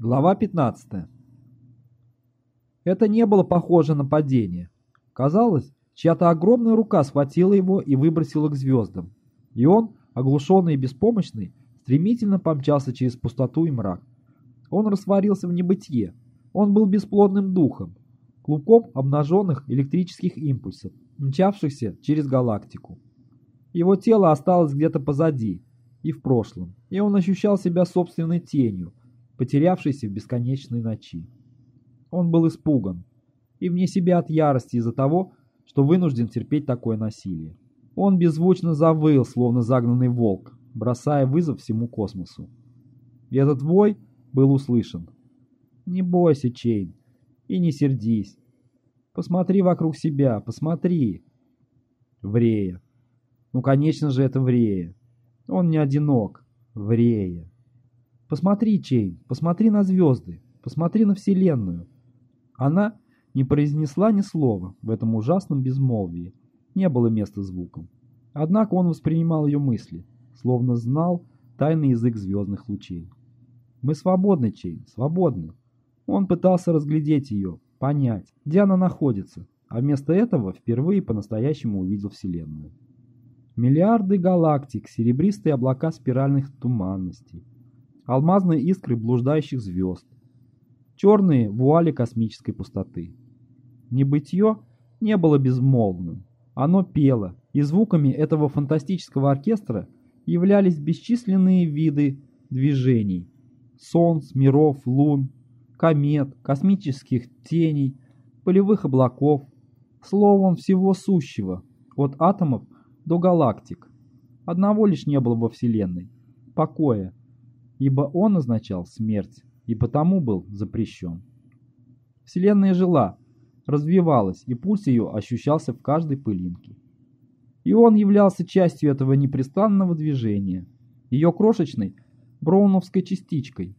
Глава 15. Это не было похоже на падение. Казалось, чья-то огромная рука схватила его и выбросила к звездам. И он, оглушенный и беспомощный, стремительно помчался через пустоту и мрак. Он растворился в небытие. Он был бесплодным духом, клубком обнаженных электрических импульсов, мчавшихся через галактику. Его тело осталось где-то позади и в прошлом, и он ощущал себя собственной тенью, потерявшийся в бесконечной ночи. Он был испуган и вне себя от ярости из-за того, что вынужден терпеть такое насилие. Он беззвучно завыл, словно загнанный волк, бросая вызов всему космосу. И этот вой был услышан. «Не бойся, Чейн, и не сердись. Посмотри вокруг себя, посмотри». Врея. Ну, конечно же, это Врея. Он не одинок. Врея. Посмотри, Чейн, посмотри на звезды, посмотри на Вселенную. Она не произнесла ни слова в этом ужасном безмолвии. Не было места звукам. Однако он воспринимал ее мысли, словно знал тайный язык звездных лучей. «Мы свободны, Чейн, свободны». Он пытался разглядеть ее, понять, где она находится, а вместо этого впервые по-настоящему увидел Вселенную. Миллиарды галактик, серебристые облака спиральных туманностей, алмазные искры блуждающих звезд, черные вуали космической пустоты. Небытие не было безмолвным, оно пело, и звуками этого фантастического оркестра являлись бесчисленные виды движений – солнц, миров, лун, комет, космических теней, полевых облаков, словом всего сущего, от атомов до галактик. Одного лишь не было во Вселенной – покоя, ибо он означал смерть и потому был запрещен. Вселенная жила, развивалась, и пульс ее ощущался в каждой пылинке. И он являлся частью этого непрестанного движения, ее крошечной броуновской частичкой,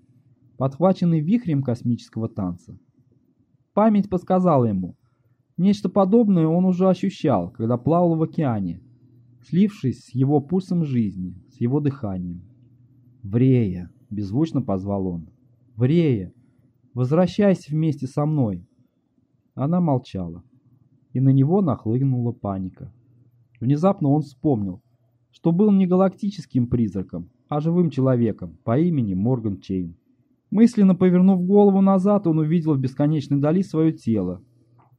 подхваченной вихрем космического танца. Память подсказала ему, нечто подобное он уже ощущал, когда плавал в океане, слившись с его пульсом жизни, с его дыханием. «Врея!» — беззвучно позвал он. «Врея! Возвращайся вместе со мной!» Она молчала, и на него нахлынула паника. Внезапно он вспомнил, что был не галактическим призраком, а живым человеком по имени Морган Чейн. Мысленно повернув голову назад, он увидел в бесконечной дали свое тело,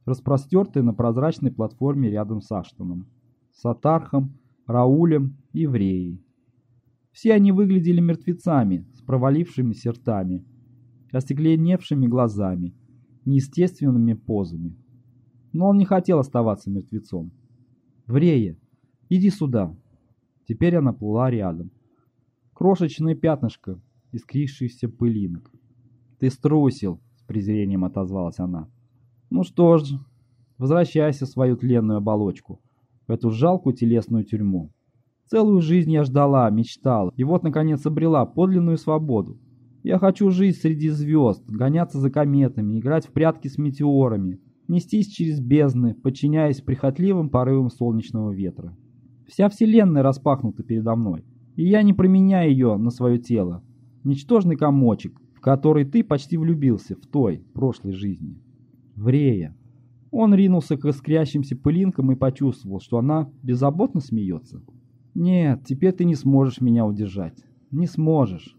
распростертое на прозрачной платформе рядом с Аштоном, Сатархом, Раулем и Вреей. Все они выглядели мертвецами с провалившимися ртами, остекленевшими глазами, неестественными позами. Но он не хотел оставаться мертвецом. «Врея, иди сюда!» Теперь она плыла рядом. Крошечное пятнышко искрившихся пылинок. «Ты струсил!» — с презрением отозвалась она. «Ну что ж, возвращайся в свою тленную оболочку, в эту жалкую телесную тюрьму. Целую жизнь я ждала, мечтала, и вот, наконец, обрела подлинную свободу. Я хочу жить среди звезд, гоняться за кометами, играть в прятки с метеорами, нестись через бездны, подчиняясь прихотливым порывам солнечного ветра. Вся вселенная распахнута передо мной, и я не променяю ее на свое тело. Ничтожный комочек, в который ты почти влюбился в той, прошлой жизни. Врея. Он ринулся к искрящимся пылинкам и почувствовал, что она беззаботно смеется. «Нет, теперь ты не сможешь меня удержать. Не сможешь».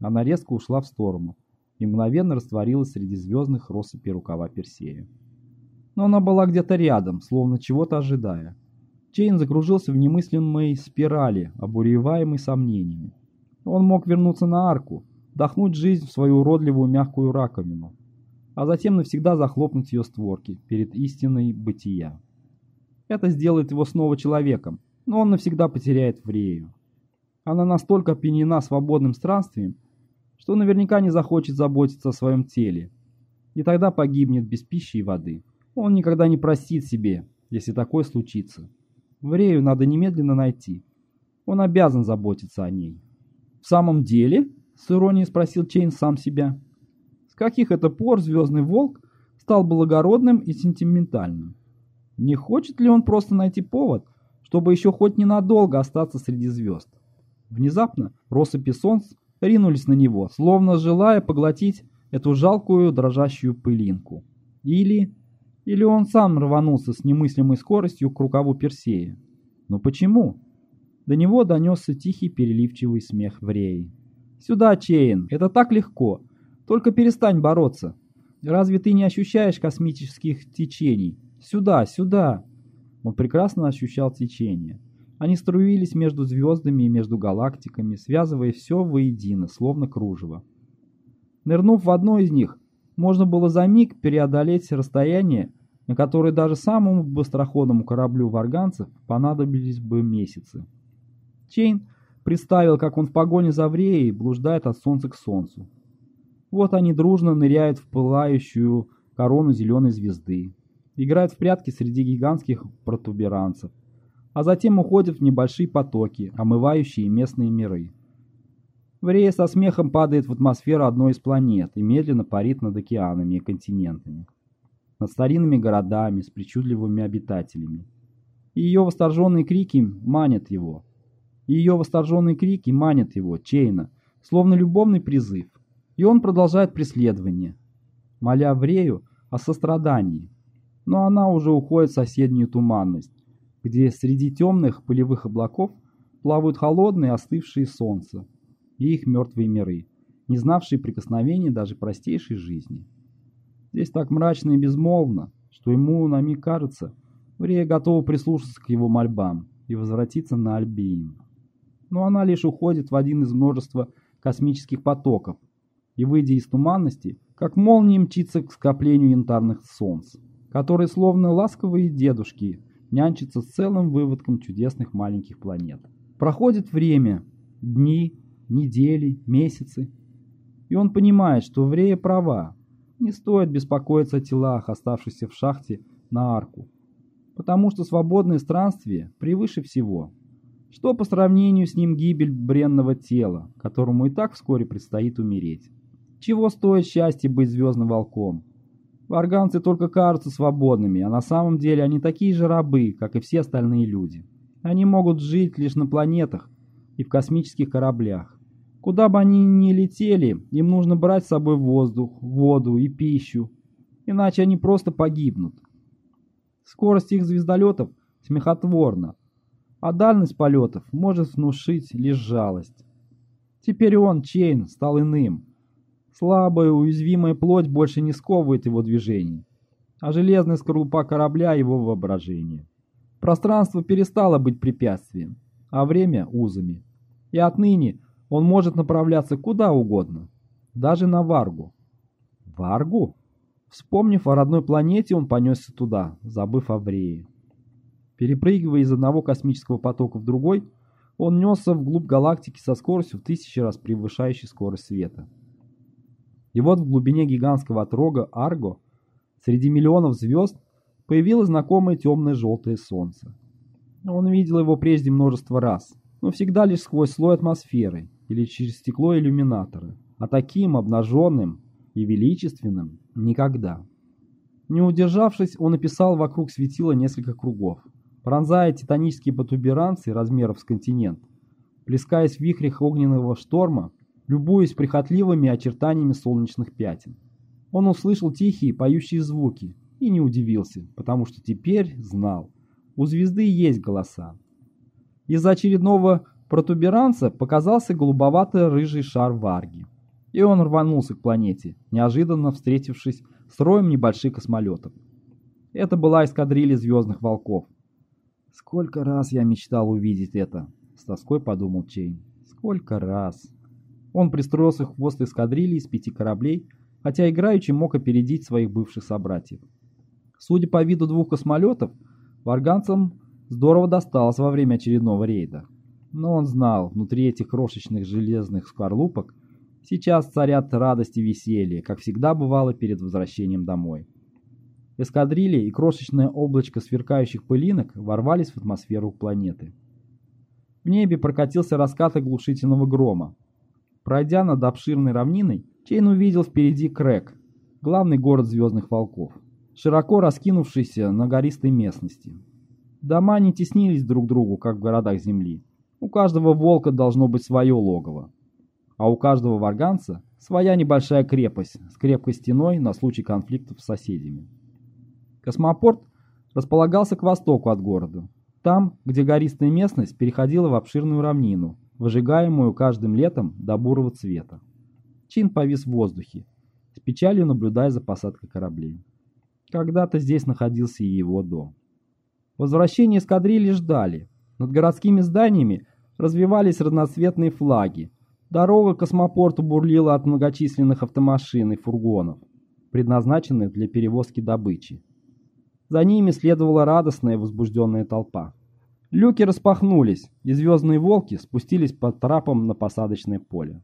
Она резко ушла в сторону и мгновенно растворилась среди звездных россыпей рукава Персея. Но она была где-то рядом, словно чего-то ожидая. Чейн закружился в немыслимой спирали, обуреваемой сомнениями. Он мог вернуться на арку, вдохнуть жизнь в свою уродливую мягкую раковину, а затем навсегда захлопнуть ее створки перед истиной бытия. Это сделает его снова человеком, но он навсегда потеряет Врею. Она настолько опьянена свободным странствием, что наверняка не захочет заботиться о своем теле, и тогда погибнет без пищи и воды. Он никогда не простит себе, если такое случится. Врею надо немедленно найти. Он обязан заботиться о ней. «В самом деле?» — с иронией спросил Чейн сам себя. «С каких это пор Звездный Волк стал благородным и сентиментальным? Не хочет ли он просто найти повод — чтобы еще хоть ненадолго остаться среди звезд. Внезапно россыпи солнц ринулись на него, словно желая поглотить эту жалкую дрожащую пылинку. Или... Или он сам рванулся с немыслимой скоростью к рукаву Персея. Но почему? До него донесся тихий переливчивый смех Вреи. «Сюда, Чейн, это так легко. Только перестань бороться. Разве ты не ощущаешь космических течений? Сюда, сюда!» Он прекрасно ощущал течение. Они струились между звездами и между галактиками, связывая все воедино, словно кружево. Нырнув в одно из них, можно было за миг преодолеть расстояние, на которое даже самому быстроходному кораблю варганцев понадобились бы месяцы. Чейн представил, как он в погоне за Вреей блуждает от солнца к солнцу. Вот они дружно ныряют в пылающую корону зеленой звезды, играют в прятки среди гигантских протуберанцев, а затем уходят в небольшие потоки, омывающие местные миры. Врея со смехом падает в атмосферу одной из планет и медленно парит над океанами и континентами, над старинными городами с причудливыми обитателями. И ее восторженные крики манят его. И ее восторженные крики манят его, Чейна, словно любовный призыв. И он продолжает преследование, моля Врею о сострадании. Но она уже уходит в соседнюю туманность, где среди темных пылевых облаков плавают холодные остывшие солнца и их мертвые миры, не знавшие прикосновения даже простейшей жизни. Здесь так мрачно и безмолвно, что ему на миг кажется, Врея готова прислушаться к его мольбам и возвратиться на Альбиин. Но она лишь уходит в один из множества космических потоков и, выйдя из туманности, как молния мчится к скоплению янтарных солнц, которые словно ласковые дедушки нянчатся с целым выводком чудесных маленьких планет. Проходит время, дни, недели, месяцы, и он понимает, что Врея права, не стоит беспокоиться о телах, оставшихся в шахте на арку, потому что свободное странствие превыше всего. Что по сравнению с ним гибель бренного тела, которому и так вскоре предстоит умереть? Чего стоит счастье быть звездным волком? Варганцы только кажутся свободными, а на самом деле они такие же рабы, как и все остальные люди. Они могут жить лишь на планетах и в космических кораблях. Куда бы они ни летели, им нужно брать с собой воздух, воду и пищу, иначе они просто погибнут. Скорость их звездолетов смехотворна, а дальность полетов может внушить лишь жалость. Теперь он, Чейн, стал иным. Слабая, уязвимая плоть больше не сковывает его движений, а железная скорлупа корабля — его воображение. Пространство перестало быть препятствием, а время — узами. И отныне он может направляться куда угодно, даже на Варгу. Варгу? Вспомнив о родной планете, он понесся туда, забыв о Врее. Перепрыгивая из одного космического потока в другой, он несся вглубь галактики со скоростью в тысячи раз превышающей скорость света. И вот в глубине гигантского отрога Арго, среди миллионов звезд, появилось знакомое темное желтое солнце. Он видел его прежде множество раз, но всегда лишь сквозь слой атмосферы или через стекло иллюминатора, а таким обнаженным и величественным никогда. Не удержавшись, он описал вокруг светила несколько кругов, пронзая титанические протуберанцы размеров с континент, плескаясь в вихрях огненного шторма, любуясь прихотливыми очертаниями солнечных пятен. Он услышал тихие поющие звуки и не удивился, потому что теперь знал, у звезды есть голоса. Из-за очередного протуберанца показался голубовато-рыжий шар Варги, и он рванулся к планете, неожиданно встретившись с роем небольших космолетов. Это была эскадрилья звездных волков, «Сколько раз я мечтал увидеть это!» — с тоской подумал Чейн. «Сколько раз!» Он пристроился в хвост эскадрильи из пяти кораблей, хотя играючи мог опередить своих бывших собратьев. Судя по виду двух космолетов, варганцам здорово досталось во время очередного рейда. Но он знал, внутри этих крошечных железных скорлупок сейчас царят радость и веселье, как всегда бывало перед возвращением домой. Эскадрилья и крошечное облачко сверкающих пылинок ворвались в атмосферу планеты. В небе прокатился раскат оглушительного грома. Пройдя над обширной равниной, Чейн увидел впереди Крэк, главный город Звездных Волков, широко раскинувшийся на гористой местности. Дома не теснились друг к другу, как в городах Земли. У каждого волка должно быть свое логово. а у каждого варганца своя небольшая крепость с крепкой стеной на случай конфликтов с соседями. Космопорт располагался к востоку от города, там, где гористая местность переходила в обширную равнину, выжигаемую каждым летом до бурого цвета. Чин повис в воздухе, с печалью наблюдая за посадкой кораблей. Когда-то здесь находился и его дом. Возвращение эскадрильи ждали. Над городскими зданиями развивались разноцветные флаги. Дорога к космопорту бурлила от многочисленных автомашин и фургонов, предназначенных для перевозки добычи. За ними следовала радостная возбужденная толпа. Люки распахнулись, и звездные волки спустились под трапом на посадочное поле.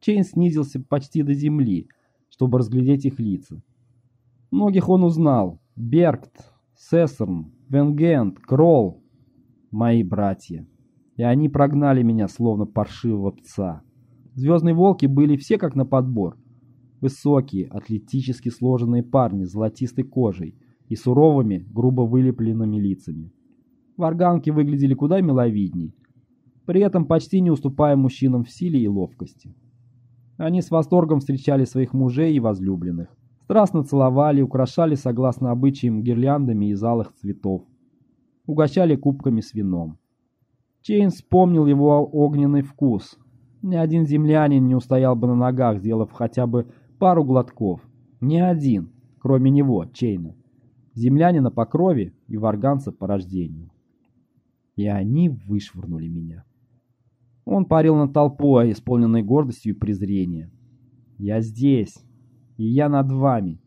Чейн снизился почти до земли, чтобы разглядеть их лица. Многих он узнал. Бергт, Сессерн, Венгент, Кролл. Мои братья. И они прогнали меня, словно паршивого пса. Звездные волки были все как на подбор. Высокие, атлетически сложенные парни с золотистой кожей и суровыми, грубо вылепленными лицами. Варганки выглядели куда миловидней, при этом почти не уступая мужчинам в силе и ловкости. Они с восторгом встречали своих мужей и возлюбленных. Страстно целовали, украшали согласно обычаям гирляндами из алых цветов. Угощали кубками с вином. Чейн вспомнил его огненный вкус. Ни один землянин не устоял бы на ногах, сделав хотя бы пару глотков. Ни один, кроме него, Чейна. Землянина по крови и варганца по рождению. И они вышвырнули меня. Он парил над толпой, исполненной гордостью и презрением. «Я здесь, и я над вами.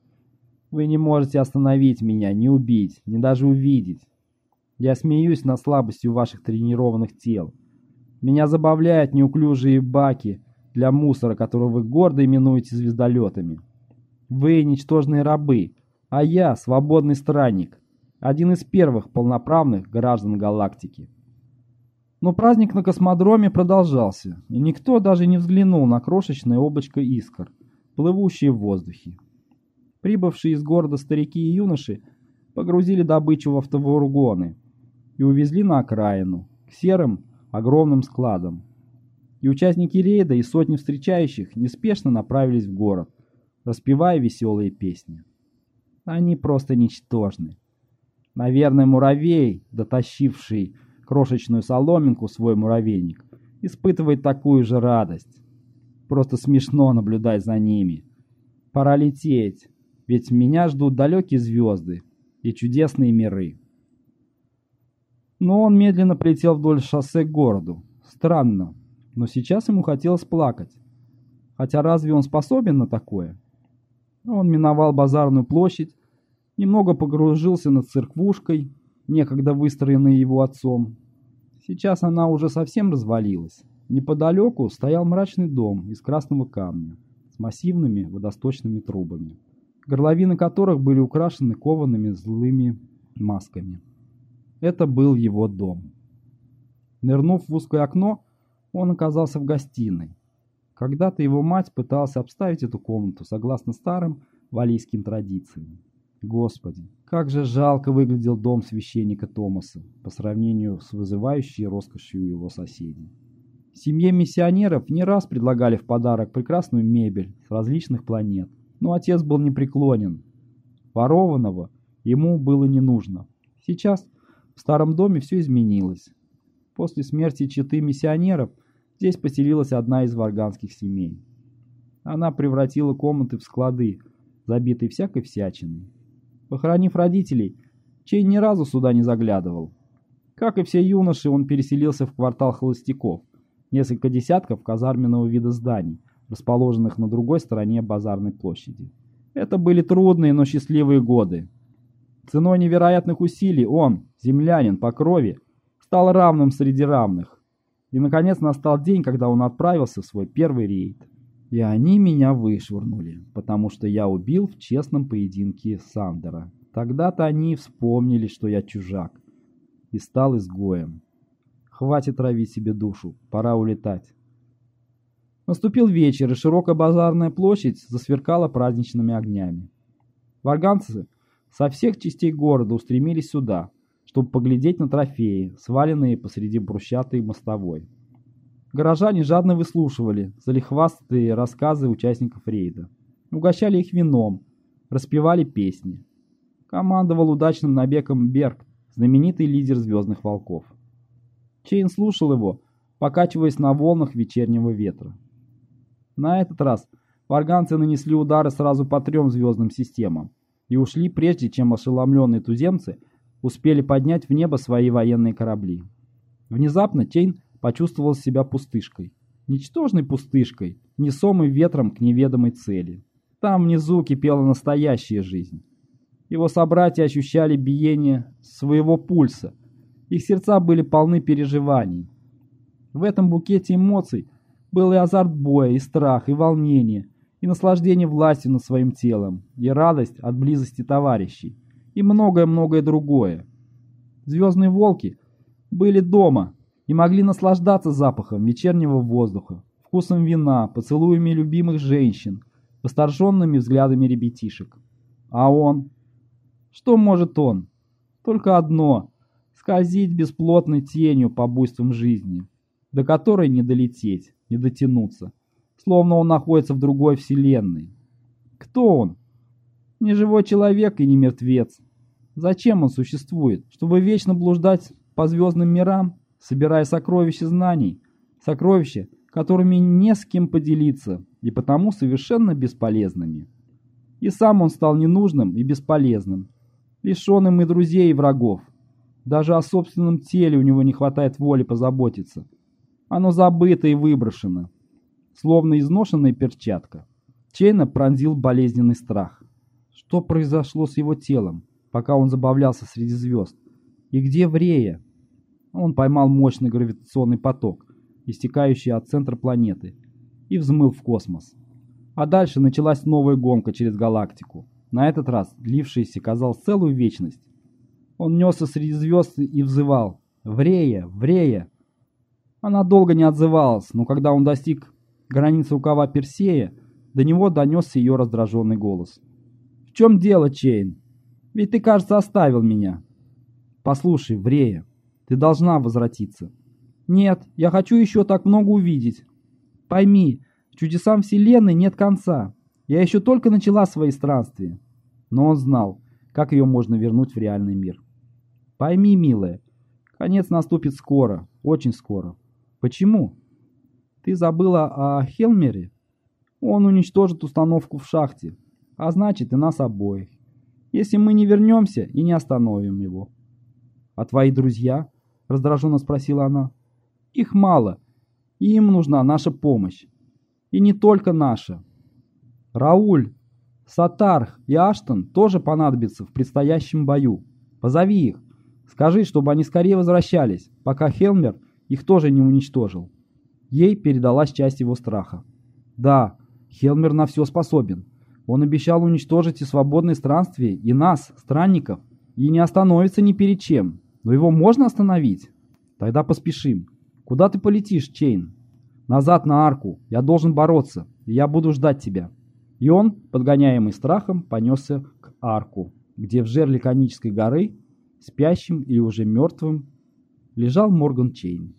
Вы не можете остановить меня, не убить, не даже увидеть. Я смеюсь над слабостью ваших тренированных тел. Меня забавляют неуклюжие баки для мусора, которые вы гордо именуете звездолетами. Вы ничтожные рабы, а я свободный странник, один из первых полноправных граждан галактики. Но праздник на космодроме продолжался, и никто даже не взглянул на крошечное облачко искр, плывущие в воздухе. Прибывшие из города старики и юноши погрузили добычу в автофургоны и увезли на окраину, к серым огромным складам. И участники рейда и сотни встречающих неспешно направились в город, распевая веселые песни. Они просто ничтожны. Наверное, муравей, дотащивший крошечную соломинку в свой муравейник, испытывает такую же радость. Просто смешно наблюдать за ними. Пора лететь, ведь меня ждут далекие звезды и чудесные миры. Но он медленно полетел вдоль шоссе к городу. Странно, но сейчас ему хотелось плакать. Хотя разве он способен на такое? Он миновал базарную площадь, немного погружился над церквушкой, некогда выстроенной его отцом. Сейчас она уже совсем развалилась. Неподалеку стоял мрачный дом из красного камня с массивными водосточными трубами, горловины которых были украшены коваными злыми масками. Это был его дом. Нырнув в узкое окно, он оказался в гостиной. Когда-то его мать пыталась обставить эту комнату согласно старым валийским традициям. Господи, как же жалко выглядел дом священника Томаса по сравнению с вызывающей роскошью его соседей. Семье миссионеров не раз предлагали в подарок прекрасную мебель с различных планет, но отец был непреклонен. Ворованного ему было не нужно. Сейчас в старом доме все изменилось. После смерти четы миссионеров здесь поселилась одна из варганских семей. Она превратила комнаты в склады, забитые всякой всячиной. Похоронив родителей, Чейн ни разу сюда не заглядывал. Как и все юноши, он переселился в квартал холостяков, несколько десятков казарменного вида зданий, расположенных на другой стороне базарной площади. Это были трудные, но счастливые годы. Ценой невероятных усилий он, землянин по крови, стал равным среди равных. И, наконец, настал день, когда он отправился в свой первый рейд. И они меня вышвырнули, потому что я убил в честном поединке Сандера. Тогда-то они вспомнили, что я чужак, и стал изгоем. Хватит травить себе душу, пора улетать. Наступил вечер, и широкая базарная площадь засверкала праздничными огнями. Варганцы со всех частей города устремились сюда, чтобы поглядеть на трофеи, сваленные посреди брусчатой мостовой. Горожане жадно выслушивали залихвастые рассказы участников рейда. Угощали их вином, распевали песни. Командовал удачным набегом Берг, знаменитый лидер Звездных Волков. Чейн слушал его, покачиваясь на волнах вечернего ветра. На этот раз варганцы нанесли удары сразу по трем звездным системам и ушли прежде, чем ошеломленные туземцы успели поднять в небо свои военные корабли. Внезапно Чейн почувствовал себя пустышкой. Ничтожной пустышкой, несомой ветром к неведомой цели. Там внизу кипела настоящая жизнь. Его собратья ощущали биение своего пульса. Их сердца были полны переживаний. В этом букете эмоций был и азарт боя, и страх, и волнение, и наслаждение властью над своим телом, и радость от близости товарищей, и многое-многое другое. Звездные волки были дома, и могли наслаждаться запахом вечернего воздуха, вкусом вина, поцелуями любимых женщин, восторженными взглядами ребятишек. А он? Что может он? Только одно — скользить бесплотной тенью по буйствам жизни, до которой не долететь, не дотянуться, словно он находится в другой вселенной. Кто он? Не живой человек и не мертвец. Зачем он существует? Чтобы вечно блуждать по звездным мирам? Собирая сокровища знаний, сокровища, которыми не с кем поделиться и потому совершенно бесполезными. И сам он стал ненужным и бесполезным, лишенным и друзей, и врагов. Даже о собственном теле у него не хватает воли позаботиться. Оно забыто и выброшено, словно изношенная перчатка. Чейна пронзил болезненный страх. Что произошло с его телом, пока он забавлялся среди звезд? И где Врея? Он поймал мощный гравитационный поток, истекающий от центра планеты, и взмыл в космос. А дальше началась новая гонка через галактику, на этот раз длившаяся, казалось, целую вечность. Он несся среди звезд и взывал «Врея! Врея!». Она долго не отзывалась, но когда он достиг границы рукава Персея, до него донесся ее раздраженный голос. «В чем дело, Чейн? Ведь ты, кажется, оставил меня». «Послушай, Врея, ты должна возвратиться. Нет, я хочу еще так много увидеть. Пойми, чудесам Вселенной нет конца. Я еще только начала свои странствия. Но он знал, как ее можно вернуть в реальный мир. Пойми, милая, конец наступит скоро, очень скоро. Почему? Ты забыла о Хелмере? Он уничтожит установку в шахте, а значит и нас обоих. Если мы не вернемся и не остановим его. А твои друзья? — раздраженно спросила она. «Их мало, и им нужна наша помощь. И не только наша. Рауль, Сатарх и Аштон тоже понадобятся в предстоящем бою. Позови их. Скажи, чтобы они скорее возвращались, пока Хелмер их тоже не уничтожил». Ей передалась часть его страха. «Да, Хелмер на все способен. Он обещал уничтожить и свободное странствие, и нас, странников, и не остановится ни перед чем. Но его можно остановить? Тогда поспешим. Куда ты полетишь, Чейн? Назад на Арку. Я должен бороться, и я буду ждать тебя. И он, подгоняемый страхом, понесся к Арку, где в жерле конической горы, спящим или уже мертвым, лежал Морган Чейн.